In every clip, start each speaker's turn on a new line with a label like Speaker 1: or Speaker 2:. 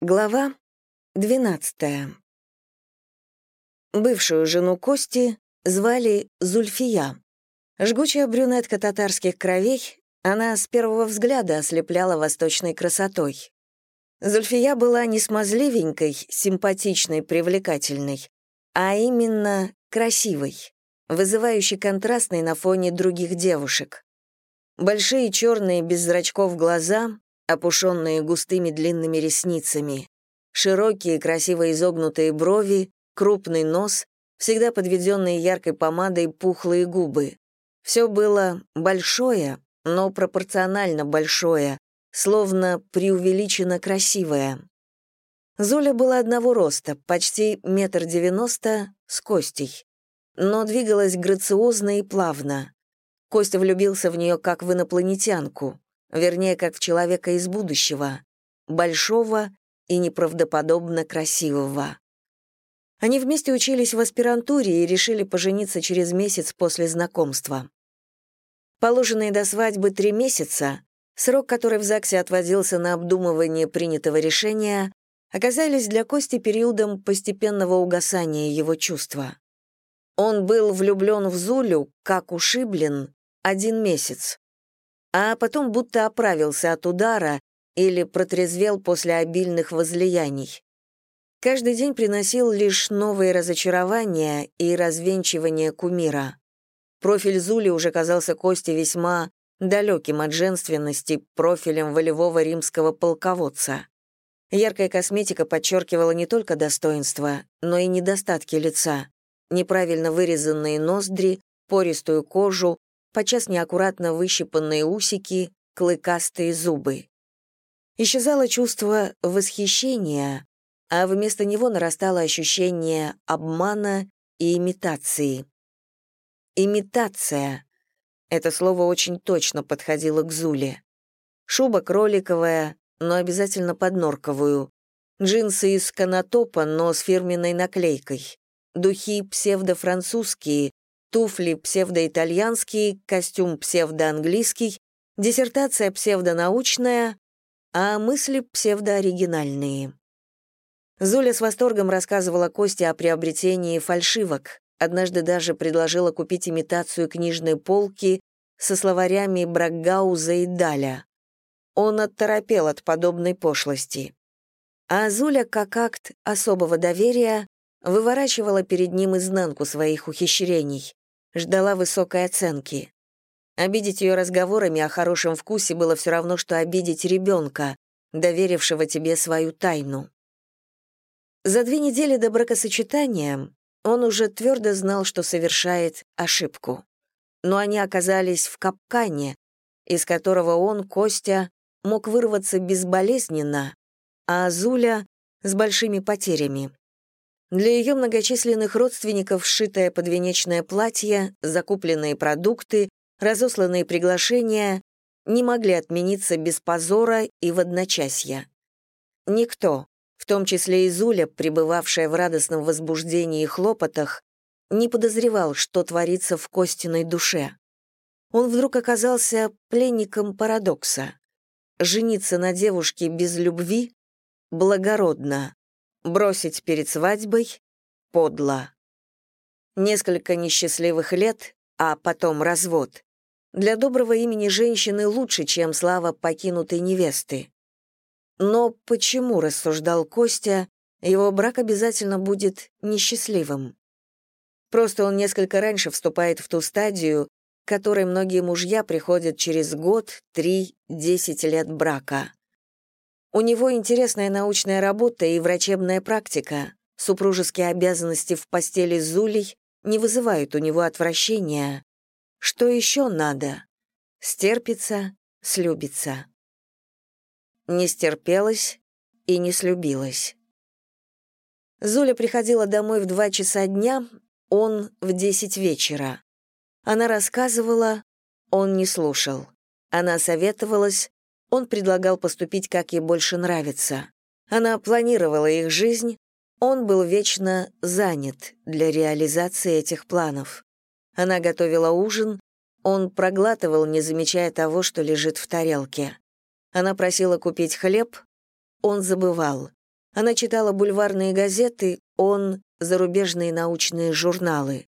Speaker 1: Глава 12. Бывшую жену Кости звали Зульфия. Жгучая брюнетка татарских кровей, она с первого взгляда ослепляла восточной красотой. Зульфия была не смазливенькой, симпатичной, привлекательной, а именно красивой, вызывающей контрастной на фоне других девушек. Большие черные без зрачков глаза, опушенные густыми длинными ресницами, широкие красиво изогнутые брови, крупный нос, всегда подведенные яркой помадой пухлые губы. Все было большое, но пропорционально большое, словно преувеличенно красивое. Зуля была одного роста, почти метр девяносто, с Костей. Но двигалась грациозно и плавно. Костя влюбился в нее как в инопланетянку вернее, как в человека из будущего, большого и неправдоподобно красивого. Они вместе учились в аспирантуре и решили пожениться через месяц после знакомства. Положенные до свадьбы три месяца, срок, который в ЗАГСе отводился на обдумывание принятого решения, оказались для Кости периодом постепенного угасания его чувства. Он был влюблен в Зулю, как ушиблен, один месяц, а потом будто оправился от удара или протрезвел после обильных возлияний. Каждый день приносил лишь новые разочарования и развенчивание кумира. Профиль Зули уже казался Косте весьма далеким от женственности профилем волевого римского полководца. Яркая косметика подчеркивала не только достоинства, но и недостатки лица, неправильно вырезанные ноздри, пористую кожу, подчас неаккуратно выщипанные усики, клыкастые зубы. Исчезало чувство восхищения, а вместо него нарастало ощущение обмана и имитации. Имитация. Это слово очень точно подходило к Зуле. Шуба кроликовая, но обязательно поднорковую. Джинсы из канатопа, но с фирменной наклейкой. Духи псевдофранцузские, туфли псевдоитальянские, костюм псевдоанглийский, диссертация псевдонаучная, а мысли псевдооригинальные. Зуля с восторгом рассказывала Косте о приобретении фальшивок, однажды даже предложила купить имитацию книжной полки со словарями Брагауза и Даля. Он отторопел от подобной пошлости. А Зуля, как акт особого доверия, выворачивала перед ним изнанку своих ухищрений ждала высокой оценки. Обидеть ее разговорами о хорошем вкусе было все равно, что обидеть ребенка, доверившего тебе свою тайну. За две недели до бракосочетания он уже твердо знал, что совершает ошибку. Но они оказались в капкане, из которого он, Костя, мог вырваться безболезненно, а Зуля — с большими потерями. Для ее многочисленных родственников сшитое подвенечное платье, закупленные продукты, разосланные приглашения не могли отмениться без позора и в одночасье. Никто, в том числе и Зуля, пребывавшая в радостном возбуждении и хлопотах, не подозревал, что творится в Костиной душе. Он вдруг оказался пленником парадокса. Жениться на девушке без любви — благородно, Бросить перед свадьбой — подло. Несколько несчастливых лет, а потом развод. Для доброго имени женщины лучше, чем слава покинутой невесты. Но почему, рассуждал Костя, его брак обязательно будет несчастливым? Просто он несколько раньше вступает в ту стадию, к которой многие мужья приходят через год, три, десять лет брака. У него интересная научная работа и врачебная практика. Супружеские обязанности в постели с Зулей не вызывают у него отвращения. Что еще надо? Стерпится, слюбится. Не стерпелась и не слюбилась. Зуля приходила домой в два часа дня, он в десять вечера. Она рассказывала, он не слушал. Она советовалась, он предлагал поступить, как ей больше нравится. Она планировала их жизнь, он был вечно занят для реализации этих планов. Она готовила ужин, он проглатывал, не замечая того, что лежит в тарелке. Она просила купить хлеб, он забывал. Она читала бульварные газеты, он — зарубежные научные журналы.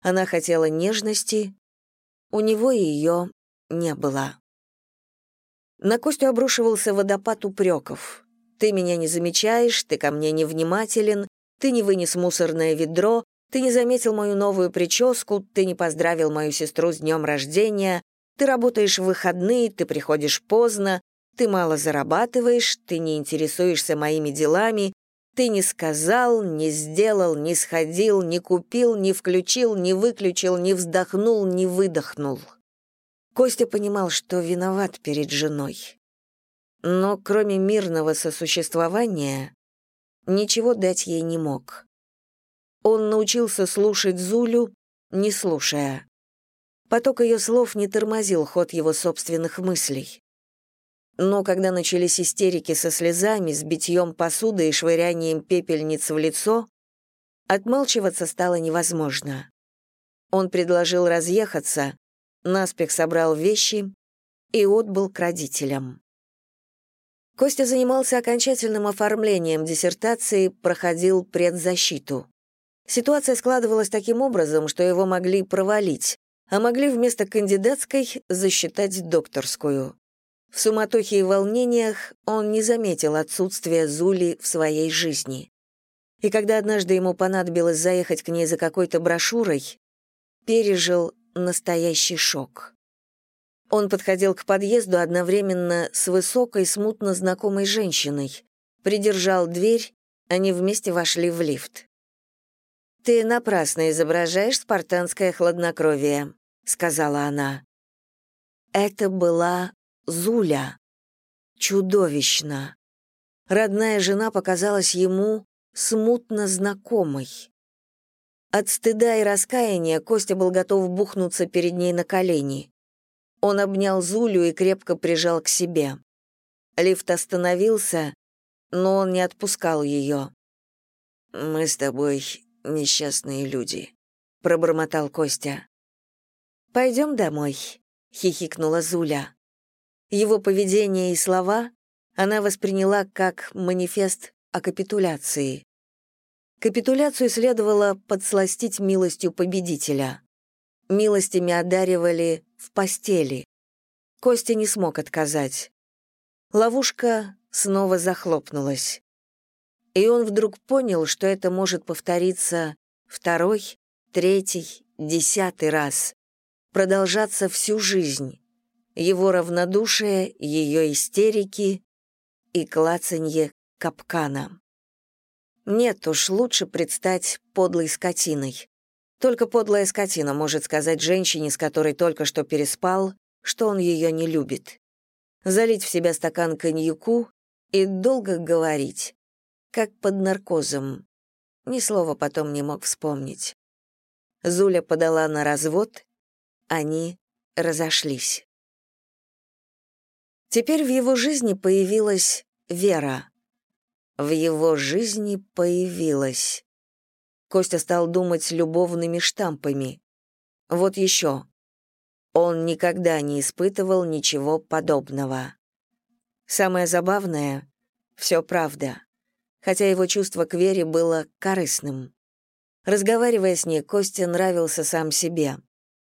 Speaker 1: Она хотела нежности, у него ее не было. На Костю обрушивался водопад упреков. «Ты меня не замечаешь, ты ко мне невнимателен, ты не вынес мусорное ведро, ты не заметил мою новую прическу, ты не поздравил мою сестру с днем рождения, ты работаешь в выходные, ты приходишь поздно, ты мало зарабатываешь, ты не интересуешься моими делами, ты не сказал, не сделал, не сходил, не купил, не включил, не выключил, не вздохнул, не выдохнул. Костя понимал, что виноват перед женой. Но кроме мирного сосуществования, ничего дать ей не мог. Он научился слушать Зулю, не слушая. Поток ее слов не тормозил ход его собственных мыслей. Но когда начались истерики со слезами, с битьем посуды и швырянием пепельниц в лицо, отмалчиваться стало невозможно. Он предложил разъехаться, наспех собрал вещи и отбыл к родителям. Костя занимался окончательным оформлением диссертации, проходил предзащиту. Ситуация складывалась таким образом, что его могли провалить, а могли вместо кандидатской засчитать докторскую. В суматохе и волнениях он не заметил отсутствия Зули в своей жизни. И когда однажды ему понадобилось заехать к ней за какой-то брошюрой, пережил настоящий шок. Он подходил к подъезду одновременно с высокой, смутно знакомой женщиной, придержал дверь, они вместе вошли в лифт. «Ты напрасно изображаешь спартанское хладнокровие», — сказала она. Это была Зуля. Чудовищно. Родная жена показалась ему смутно знакомой. От стыда и раскаяния Костя был готов бухнуться перед ней на колени. Он обнял Зулю и крепко прижал к себе. Лифт остановился, но он не отпускал ее. «Мы с тобой несчастные люди», — пробормотал Костя. «Пойдем домой», — хихикнула Зуля. Его поведение и слова она восприняла как манифест о капитуляции. Капитуляцию следовало подсластить милостью победителя. Милостями одаривали в постели. Костя не смог отказать. Ловушка снова захлопнулась. И он вдруг понял, что это может повториться второй, третий, десятый раз, продолжаться всю жизнь его равнодушие, ее истерики и клацанье капкана. Нет уж, лучше предстать подлой скотиной. Только подлая скотина может сказать женщине, с которой только что переспал, что он ее не любит. Залить в себя стакан коньяку и долго говорить, как под наркозом. Ни слова потом не мог вспомнить. Зуля подала на развод, они разошлись. Теперь в его жизни появилась Вера. В его жизни появилась. Костя стал думать любовными штампами. Вот еще. Он никогда не испытывал ничего подобного. Самое забавное — все правда. Хотя его чувство к Вере было корыстным. Разговаривая с ней, Костя нравился сам себе.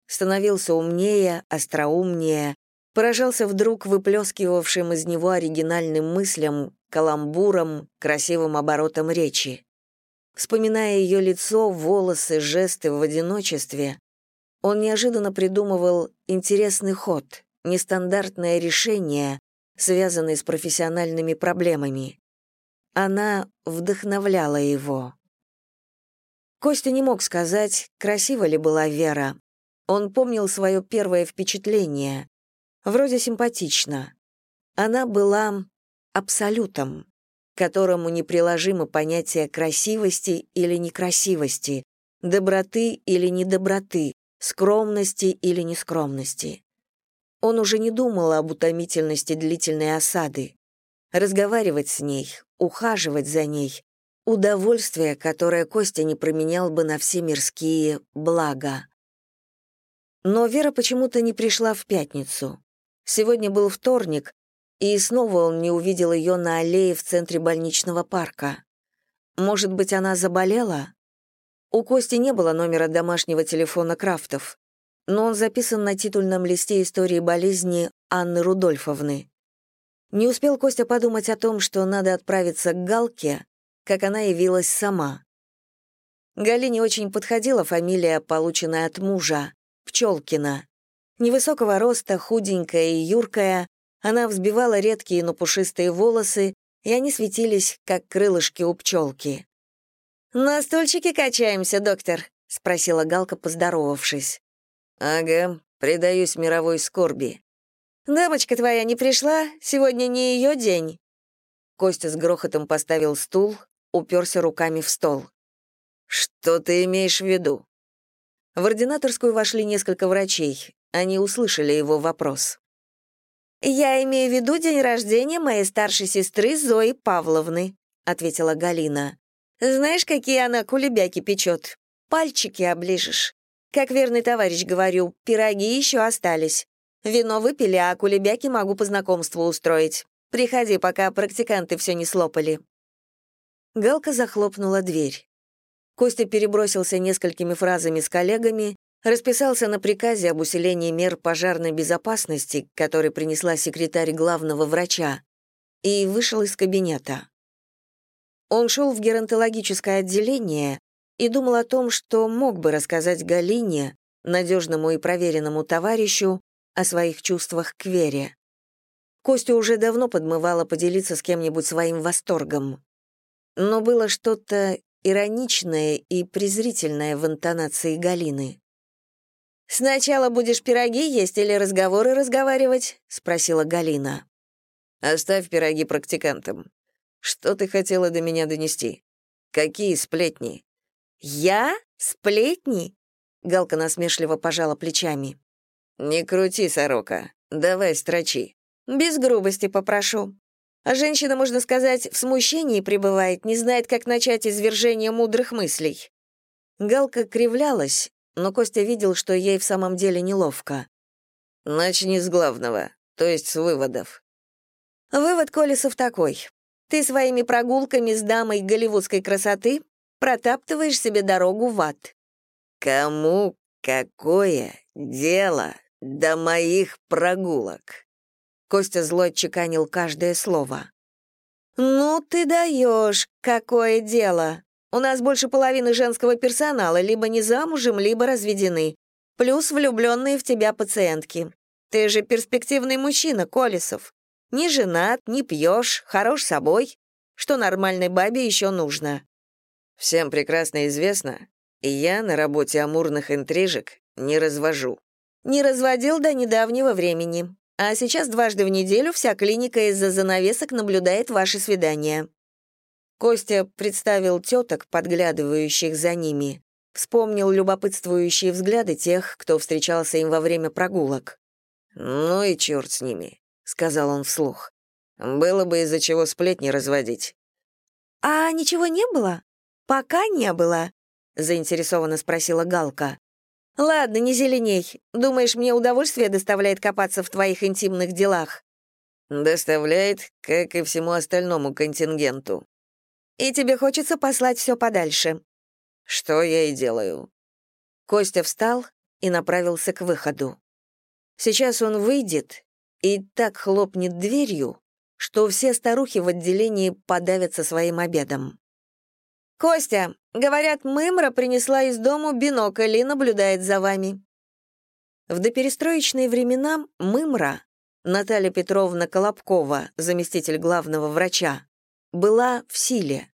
Speaker 1: Становился умнее, остроумнее, поражался вдруг выплескивавшим из него оригинальным мыслям, каламбуром, красивым оборотом речи. Вспоминая ее лицо, волосы, жесты в одиночестве, он неожиданно придумывал интересный ход, нестандартное решение, связанное с профессиональными проблемами. Она вдохновляла его. Костя не мог сказать, красива ли была Вера. Он помнил свое первое впечатление. Вроде симпатично. Она была абсолютом, которому неприложимо понятие красивости или некрасивости, доброты или недоброты, скромности или нескромности. Он уже не думал об утомительности длительной осады. Разговаривать с ней, ухаживать за ней — удовольствие, которое Костя не променял бы на все мирские блага. Но Вера почему-то не пришла в пятницу. Сегодня был вторник, и снова он не увидел ее на аллее в центре больничного парка. Может быть, она заболела? У Кости не было номера домашнего телефона Крафтов, но он записан на титульном листе истории болезни Анны Рудольфовны. Не успел Костя подумать о том, что надо отправиться к Галке, как она явилась сама. Галине очень подходила фамилия, полученная от мужа, Пчелкина. Невысокого роста, худенькая и юркая, она взбивала редкие, но пушистые волосы, и они светились, как крылышки у пчелки. «На стульчике качаемся, доктор?» — спросила Галка, поздоровавшись.
Speaker 2: «Ага, предаюсь мировой скорби».
Speaker 1: «Дамочка твоя не пришла? Сегодня не ее день».
Speaker 2: Костя с грохотом поставил стул, уперся руками в стол. «Что ты имеешь в виду?»
Speaker 1: В ординаторскую вошли несколько врачей. Они услышали его вопрос. «Я имею в виду день рождения моей старшей сестры Зои Павловны», — ответила Галина. Знаешь, какие она кулебяки печет? Пальчики оближешь. Как верный товарищ говорю, пироги еще остались. Вино выпили, а кулебяки могу по знакомству устроить. Приходи, пока практиканты все не слопали». Галка захлопнула дверь. Костя перебросился несколькими фразами с коллегами, расписался на приказе об усилении мер пожарной безопасности, который принесла секретарь главного врача, и вышел из кабинета. Он шел в геронтологическое отделение и думал о том, что мог бы рассказать Галине, надежному и проверенному товарищу, о своих чувствах к Вере. Костю уже давно подмывало поделиться с кем-нибудь своим восторгом. Но было что-то ироничное и презрительное в интонации Галины. «Сначала будешь пироги есть или разговоры разговаривать?» — спросила Галина.
Speaker 2: «Оставь пироги практикантам. Что ты хотела до меня донести? Какие сплетни?
Speaker 1: Я? Сплетни? Галка насмешливо пожала плечами.
Speaker 2: Не крути, сорока. Давай строчи.
Speaker 1: Без грубости попрошу. А женщина, можно сказать, в смущении пребывает, не знает, как начать извержение мудрых мыслей. Галка кривлялась, но Костя видел, что ей в самом деле неловко.
Speaker 2: Начни с главного, то есть с выводов.
Speaker 1: Вывод Колесов такой. Ты своими прогулками с дамой голливудской красоты протаптываешь себе дорогу в ад.
Speaker 2: Кому какое дело до моих прогулок?
Speaker 1: Костя зло чеканил каждое слово. «Ну ты даешь, какое дело! У нас больше половины женского персонала либо не замужем, либо разведены, плюс влюбленные в тебя пациентки. Ты же перспективный мужчина, Колесов. Не женат, не пьешь, хорош собой. Что нормальной бабе еще нужно?»
Speaker 2: «Всем прекрасно известно, и я на работе амурных интрижек не развожу».
Speaker 1: «Не разводил до недавнего времени. А сейчас дважды в неделю вся клиника из-за занавесок наблюдает ваши свидания». Костя представил теток, подглядывающих за ними. Вспомнил любопытствующие взгляды тех, кто встречался им во время прогулок.
Speaker 2: «Ну и черт с ними сказал он вслух. Было бы из-за чего сплетни разводить.
Speaker 1: А ничего не было? Пока не было, заинтересованно спросила Галка. Ладно, не зеленей. Думаешь, мне удовольствие доставляет копаться в твоих интимных делах?
Speaker 2: Доставляет, как и всему остальному контингенту.
Speaker 1: И тебе хочется послать все подальше.
Speaker 2: Что я и делаю.
Speaker 1: Костя встал и направился к выходу. Сейчас он выйдет и так хлопнет дверью, что все старухи в отделении подавятся своим обедом. «Костя, говорят, Мымра принесла из дому бинокль и наблюдает за вами». В доперестроечные времена Мымра, Наталья Петровна Колобкова, заместитель главного врача, была в силе.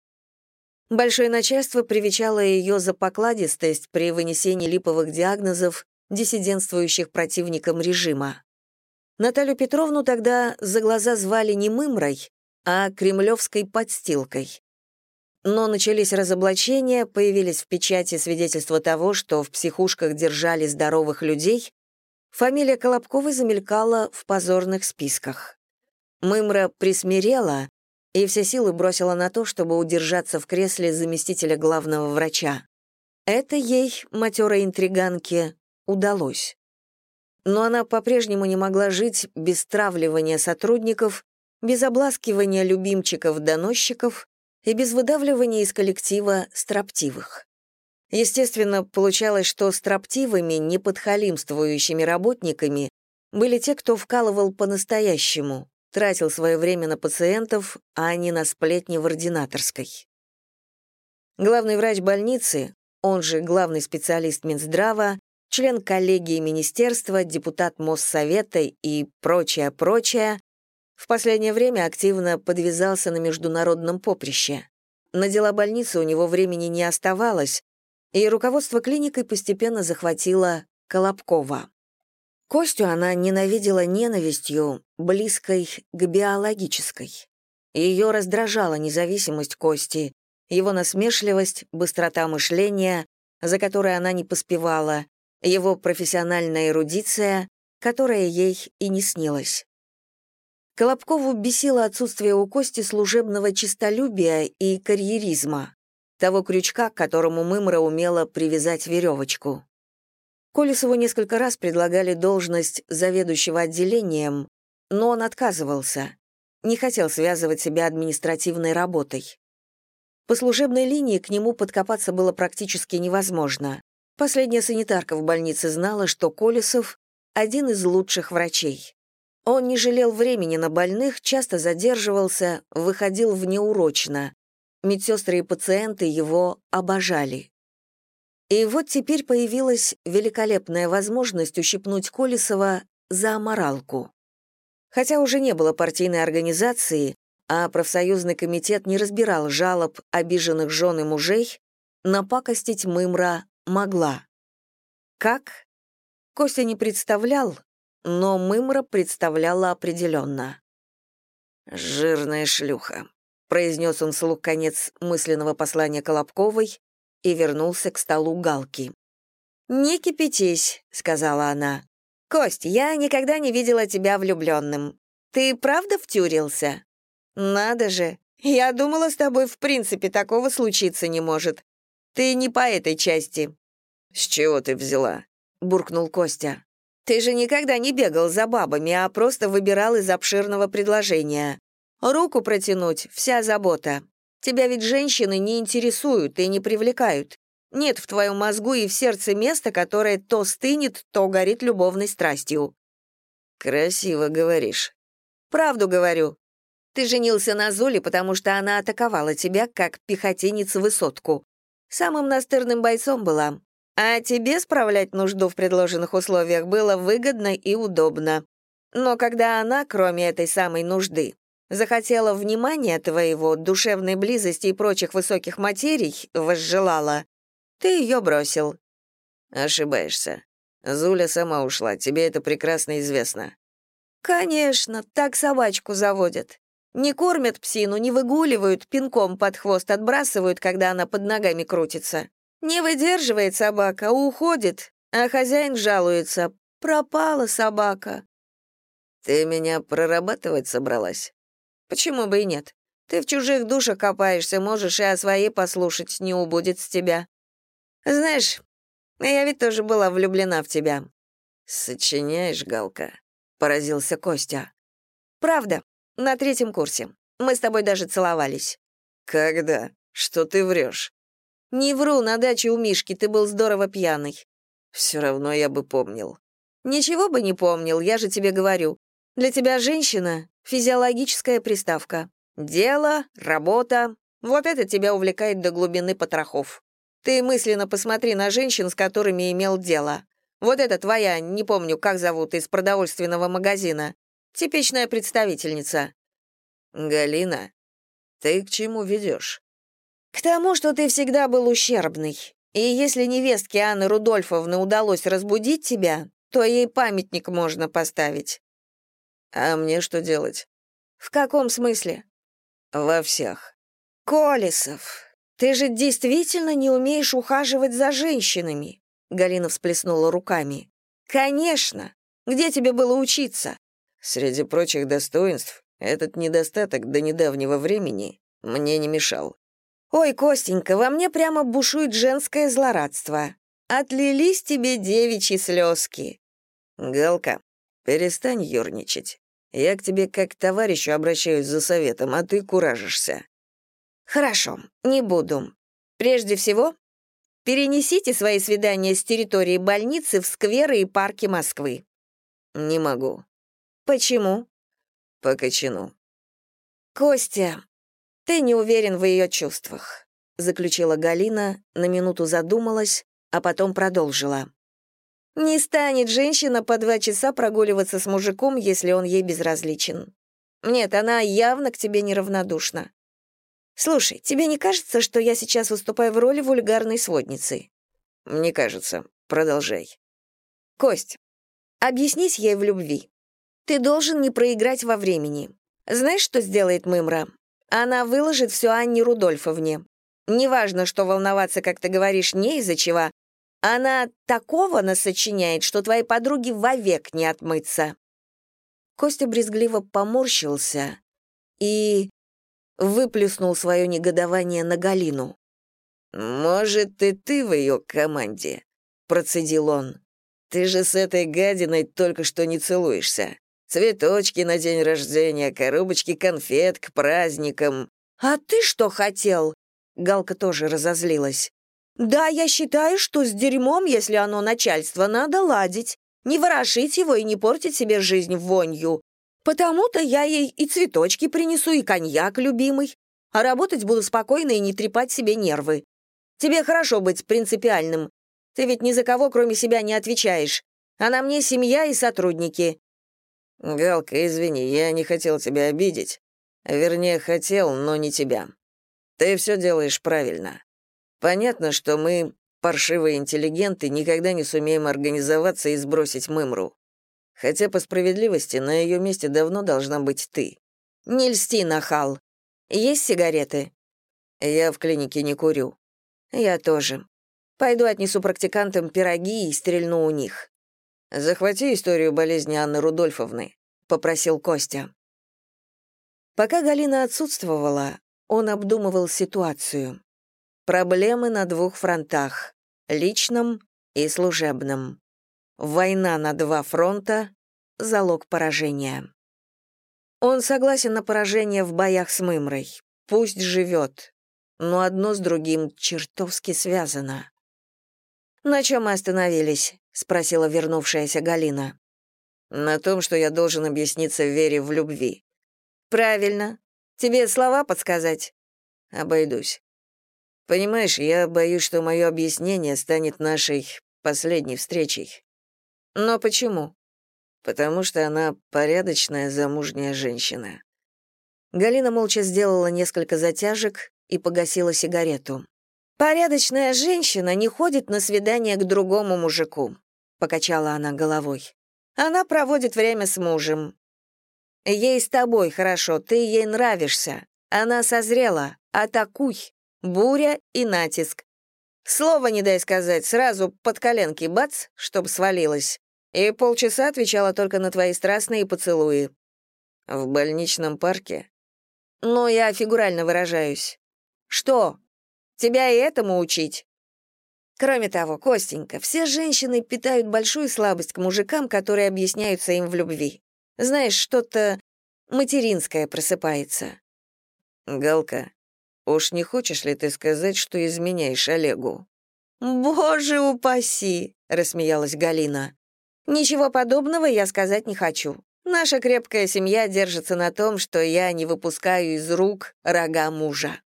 Speaker 1: Большое начальство привечало ее за покладистость при вынесении липовых диагнозов диссидентствующих противникам режима. Наталью Петровну тогда за глаза звали не Мымрой, а кремлевской подстилкой. Но начались разоблачения, появились в печати свидетельства того, что в психушках держали здоровых людей, фамилия Колобковой замелькала в позорных списках. Мымра присмирела и все силы бросила на то, чтобы удержаться в кресле заместителя главного врача. Это ей, матерой интриганке, удалось но она по-прежнему не могла жить без травливания сотрудников без обласкивания любимчиков-доносчиков и без выдавливания из коллектива строптивых. Естественно, получалось, что строптивыми, неподхалимствующими работниками были те, кто вкалывал по-настоящему, тратил свое время на пациентов, а не на сплетни в ординаторской. Главный врач больницы, он же главный специалист Минздрава, член коллегии министерства, депутат Моссовета и прочее-прочее, в последнее время активно подвязался на международном поприще. На дела больницы у него времени не оставалось, и руководство клиникой постепенно захватило Колобкова. Костю она ненавидела ненавистью, близкой к биологической. Ее раздражала независимость Кости, его насмешливость, быстрота мышления, за которой она не поспевала, его профессиональная эрудиция, которая ей и не снилась. Колобкову бесило отсутствие у Кости служебного честолюбия и карьеризма, того крючка, к которому Мымра умела привязать веревочку. Колесову несколько раз предлагали должность заведующего отделением, но он отказывался, не хотел связывать себя административной работой. По служебной линии к нему подкопаться было практически невозможно. Последняя санитарка в больнице знала, что Колесов — один из лучших врачей. Он не жалел времени на больных, часто задерживался, выходил внеурочно. Медсестры и пациенты его обожали. И вот теперь появилась великолепная возможность ущипнуть Колесова за аморалку. Хотя уже не было партийной организации, а профсоюзный комитет не разбирал жалоб обиженных жен и мужей, напакостить Мымра могла. Как? Костя не представлял, но Мымра представляла определенно. «Жирная шлюха», — произнес он вслух конец мысленного послания Колобковой и вернулся к столу Галки. «Не кипятись», — сказала она. «Кость, я никогда не видела тебя влюбленным. Ты правда втюрился?» «Надо же! Я думала, с тобой в принципе такого случиться не может. Ты не по этой части». «С чего ты взяла?» — буркнул Костя. «Ты же никогда не бегал за бабами, а просто выбирал из обширного предложения. Руку протянуть — вся забота. Тебя ведь женщины не интересуют и не привлекают. Нет в твоем мозгу и в сердце места, которое то стынет, то горит любовной страстью». «Красиво говоришь». «Правду говорю. Ты женился на Зуле, потому что она атаковала тебя, как пехотинец высотку. Самым настырным бойцом была. А тебе справлять нужду в предложенных условиях было выгодно и удобно. Но когда она, кроме этой самой нужды, захотела внимания твоего, душевной близости и прочих высоких материй, возжелала, ты ее бросил». «Ошибаешься. Зуля сама ушла, тебе это прекрасно известно». «Конечно, так собачку заводят. Не кормят псину, не выгуливают, пинком под хвост отбрасывают, когда она под ногами крутится. Не выдерживает собака, уходит, а хозяин жалуется. Пропала собака. Ты меня прорабатывать собралась? Почему бы и нет? Ты в чужих душах копаешься, можешь и о своей послушать, не убудет с тебя. Знаешь, я ведь тоже была влюблена в тебя. Сочиняешь, Галка, поразился Костя. Правда, на третьем курсе. Мы с тобой даже целовались». «Когда? Что ты врешь?» «Не вру, на даче у Мишки ты был здорово пьяный». «Все равно я бы помнил». «Ничего бы не помнил, я же тебе говорю. Для тебя женщина — физиологическая приставка. Дело, работа — вот это тебя увлекает до глубины потрохов. Ты мысленно посмотри на женщин, с которыми имел дело. Вот это твоя, не помню, как зовут, из продовольственного магазина. Типичная представительница». «Галина, ты к чему ведешь?» «К тому, что ты всегда был ущербный. И если невестке Анны Рудольфовны удалось разбудить тебя, то ей памятник можно поставить». «А мне что делать?» «В каком смысле?» «Во всех». «Колесов, ты же действительно не умеешь ухаживать за женщинами?» Галина всплеснула руками. «Конечно! Где тебе было учиться? Среди прочих достоинств, этот недостаток до недавнего времени мне не мешал. «Ой, Костенька, во мне прямо бушует женское злорадство. Отлились тебе девичьи слезки». «Галка, перестань ерничать.
Speaker 2: Я к тебе как к товарищу обращаюсь за советом, а ты куражишься».
Speaker 1: «Хорошо, не буду. Прежде всего, перенесите свои свидания с территории больницы в скверы и парки Москвы».
Speaker 2: «Не могу».
Speaker 1: «Почему?»
Speaker 2: «По кочану».
Speaker 1: «Костя, ты не уверен в ее чувствах», — заключила Галина, на минуту задумалась, а потом продолжила. «Не станет женщина по два часа прогуливаться с мужиком, если он ей безразличен. Нет, она явно к тебе неравнодушна. Слушай, тебе не кажется, что я сейчас выступаю в роли вульгарной сводницы?»
Speaker 2: «Мне кажется. Продолжай».
Speaker 1: «Кость, объяснись ей в любви. Ты должен не проиграть во времени. Знаешь, что сделает Мымра? Она выложит все Анне Рудольфовне. Неважно, что волноваться, как ты говоришь, не из-за чего. Она такого насочиняет, что твоей подруге вовек не отмыться». Костя брезгливо поморщился и выплюснул свое негодование на Галину.
Speaker 2: «Может, и ты в ее команде?» — процедил он. «Ты же с этой гадиной только что не целуешься. Цветочки на день рождения, коробочки конфет к праздникам».
Speaker 1: «А ты что хотел?» Галка тоже разозлилась. «Да, я считаю, что с дерьмом, если оно начальство, надо ладить. Не ворошить его и не портить себе жизнь вонью. Потому-то я ей и цветочки принесу, и коньяк любимый. А работать буду спокойно и не трепать себе нервы. Тебе хорошо быть принципиальным. Ты ведь ни за кого, кроме себя, не отвечаешь. А на мне семья и сотрудники.
Speaker 2: «Галка, извини, я не хотел тебя обидеть. Вернее, хотел, но не тебя. Ты все делаешь правильно. Понятно, что мы, паршивые интеллигенты, никогда не сумеем организоваться и сбросить Мымру. Хотя, по справедливости, на ее месте давно должна быть ты.
Speaker 1: Не льсти, нахал. Есть сигареты?
Speaker 2: Я в клинике не курю.
Speaker 1: Я тоже. Пойду отнесу практикантам пироги и стрельну у них.
Speaker 2: «Захвати историю болезни Анны Рудольфовны», — попросил Костя.
Speaker 1: Пока Галина отсутствовала, он обдумывал ситуацию. Проблемы на двух фронтах — личном и служебном. Война на два фронта — залог поражения. Он согласен на поражение в боях с Мымрой. Пусть живет. Но одно с другим чертовски связано. «На чем мы остановились?» — спросила вернувшаяся Галина.
Speaker 2: «На том, что я должен объясниться в вере в любви».
Speaker 1: «Правильно. Тебе слова подсказать?»
Speaker 2: «Обойдусь. Понимаешь, я боюсь, что мое объяснение станет нашей последней встречей».
Speaker 1: «Но почему?»
Speaker 2: «Потому что она порядочная замужняя женщина».
Speaker 1: Галина молча сделала несколько затяжек и погасила сигарету. «Порядочная женщина не ходит на свидание к другому мужику покачала она головой. Она проводит время с мужем. Ей с тобой хорошо, ты ей нравишься. Она созрела. Атакуй. Буря и натиск. Слово не дай сказать, сразу под коленки бац, чтоб свалилось. И полчаса отвечала только на твои страстные поцелуи.
Speaker 2: В больничном парке?
Speaker 1: Ну, я фигурально выражаюсь. Что? Тебя и этому учить? Кроме того, Костенька, все женщины питают большую слабость к мужикам, которые объясняются им в любви. Знаешь, что-то материнское просыпается.
Speaker 2: Галка, уж не хочешь ли ты сказать, что изменяешь Олегу?
Speaker 1: Боже упаси, рассмеялась Галина. Ничего подобного я сказать не хочу. Наша крепкая семья держится на том, что я не выпускаю из рук рога мужа.